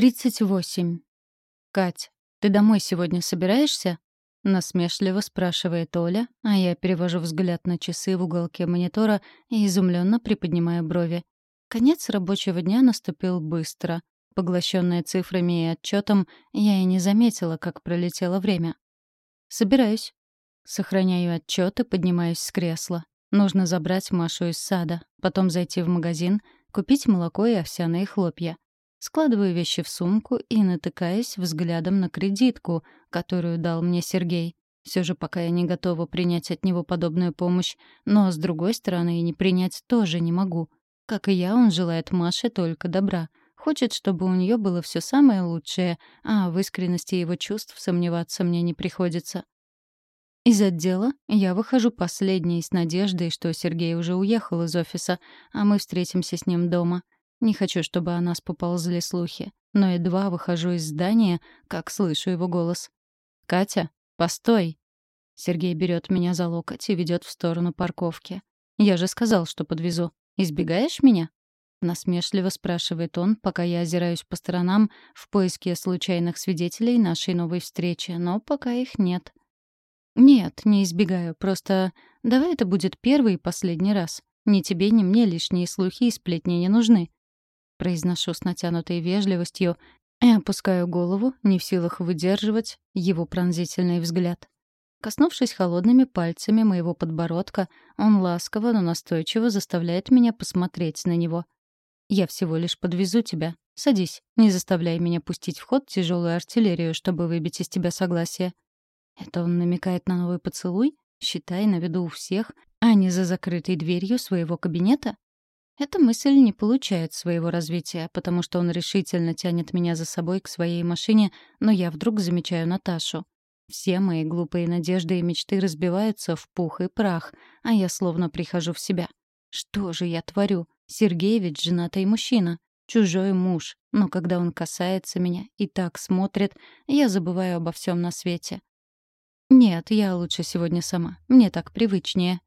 38. «Кать, ты домой сегодня собираешься?» — насмешливо спрашивает Оля, а я перевожу взгляд на часы в уголке монитора и изумленно приподнимаю брови. Конец рабочего дня наступил быстро. Поглощенная цифрами и отчетом, я и не заметила, как пролетело время. «Собираюсь». Сохраняю отчет и поднимаюсь с кресла. Нужно забрать Машу из сада, потом зайти в магазин, купить молоко и овсяные хлопья. Складываю вещи в сумку и натыкаюсь взглядом на кредитку, которую дал мне Сергей. Все же пока я не готова принять от него подобную помощь, но, с другой стороны, и не принять тоже не могу. Как и я, он желает Маше только добра. Хочет, чтобы у нее было все самое лучшее, а в искренности его чувств сомневаться мне не приходится. Из отдела я выхожу последней с надеждой, что Сергей уже уехал из офиса, а мы встретимся с ним дома — не хочу, чтобы о нас поползли слухи, но едва выхожу из здания, как слышу его голос. «Катя, постой!» Сергей берет меня за локоть и ведет в сторону парковки. «Я же сказал, что подвезу. Избегаешь меня?» Насмешливо спрашивает он, пока я озираюсь по сторонам в поиске случайных свидетелей нашей новой встречи, но пока их нет. «Нет, не избегаю, просто давай это будет первый и последний раз. Ни тебе, ни мне лишние слухи и сплетни не нужны произношу с натянутой вежливостью и опускаю голову, не в силах выдерживать его пронзительный взгляд. Коснувшись холодными пальцами моего подбородка, он ласково, но настойчиво заставляет меня посмотреть на него. «Я всего лишь подвезу тебя. Садись, не заставляй меня пустить в ход тяжелую артиллерию, чтобы выбить из тебя согласие». Это он намекает на новый поцелуй? Считай, на виду у всех, а не за закрытой дверью своего кабинета? Эта мысль не получает своего развития, потому что он решительно тянет меня за собой к своей машине, но я вдруг замечаю Наташу. Все мои глупые надежды и мечты разбиваются в пух и прах, а я словно прихожу в себя. Что же я творю? Сергей ведь женатый мужчина, чужой муж, но когда он касается меня и так смотрит, я забываю обо всем на свете. Нет, я лучше сегодня сама, мне так привычнее.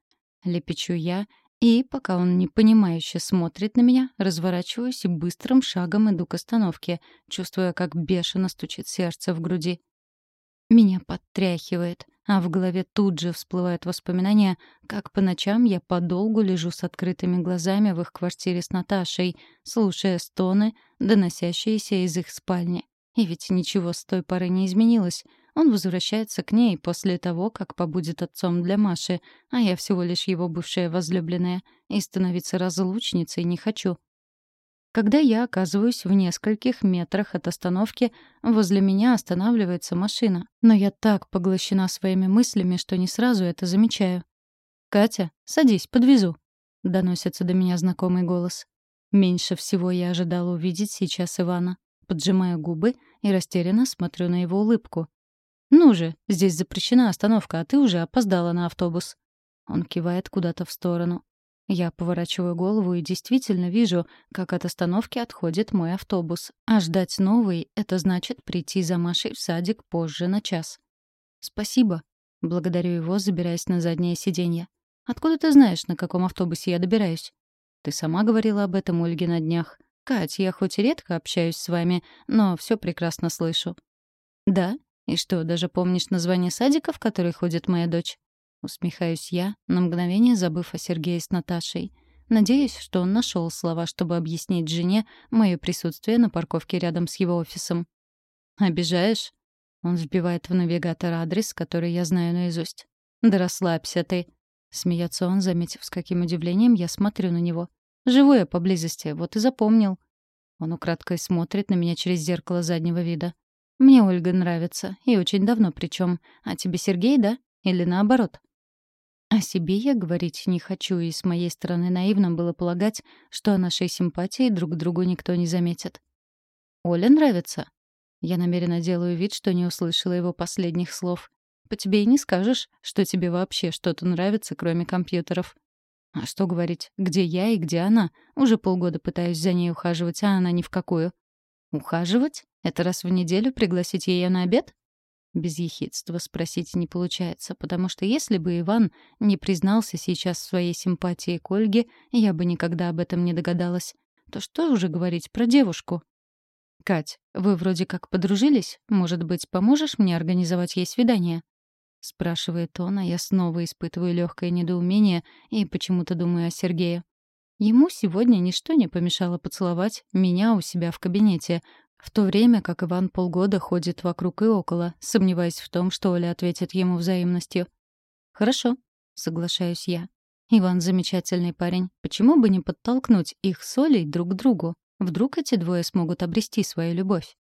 Лепечу я и, пока он непонимающе смотрит на меня, разворачиваюсь и быстрым шагом иду к остановке, чувствуя, как бешено стучит сердце в груди. Меня подтряхивает, а в голове тут же всплывают воспоминания, как по ночам я подолгу лежу с открытыми глазами в их квартире с Наташей, слушая стоны, доносящиеся из их спальни. И ведь ничего с той поры не изменилось — он возвращается к ней после того, как побудет отцом для Маши, а я всего лишь его бывшая возлюбленная, и становиться разлучницей не хочу. Когда я оказываюсь в нескольких метрах от остановки, возле меня останавливается машина, но я так поглощена своими мыслями, что не сразу это замечаю. «Катя, садись, подвезу», — доносится до меня знакомый голос. Меньше всего я ожидала увидеть сейчас Ивана. Поджимаю губы и растерянно смотрю на его улыбку. «Ну же, здесь запрещена остановка, а ты уже опоздала на автобус». Он кивает куда-то в сторону. Я поворачиваю голову и действительно вижу, как от остановки отходит мой автобус. А ждать новый — это значит прийти за Машей в садик позже на час. «Спасибо». Благодарю его, забираясь на заднее сиденье. «Откуда ты знаешь, на каком автобусе я добираюсь?» «Ты сама говорила об этом Ольге на днях. Кать, я хоть и редко общаюсь с вами, но все прекрасно слышу». «Да? И что, даже помнишь название садика, в который ходит моя дочь? Усмехаюсь я, на мгновение забыв о Сергее с Наташей. Надеюсь, что он нашел слова, чтобы объяснить жене мое присутствие на парковке рядом с его офисом. «Обижаешь?» Он вбивает в навигатор адрес, который я знаю наизусть. «Да расслабься ты!» Смеется он, заметив, с каким удивлением я смотрю на него. «Живу я поблизости, вот и запомнил». Он украдкой смотрит на меня через зеркало заднего вида. Мне Ольга нравится, и очень давно причем. А тебе Сергей, да? Или наоборот? О себе я говорить не хочу, и с моей стороны наивно было полагать, что о нашей симпатии друг другу никто не заметит. «Оля нравится?» Я намеренно делаю вид, что не услышала его последних слов. «По тебе и не скажешь, что тебе вообще что-то нравится, кроме компьютеров». А что говорить, где я и где она? Уже полгода пытаюсь за ней ухаживать, а она ни в какую. Ухаживать? Это раз в неделю пригласить ее на обед? Без ехидства спросить не получается, потому что если бы Иван не признался сейчас в своей симпатии к Ольге, я бы никогда об этом не догадалась. То что уже говорить про девушку? «Кать, вы вроде как подружились. Может быть, поможешь мне организовать ей свидание?» Спрашивает он, а я снова испытываю легкое недоумение и почему-то думаю о Сергее. Ему сегодня ничто не помешало поцеловать меня у себя в кабинете, в то время как Иван полгода ходит вокруг и около, сомневаясь в том, что Оля ответит ему взаимностью. «Хорошо», — соглашаюсь я. Иван замечательный парень. Почему бы не подтолкнуть их с Олей друг к другу? Вдруг эти двое смогут обрести свою любовь?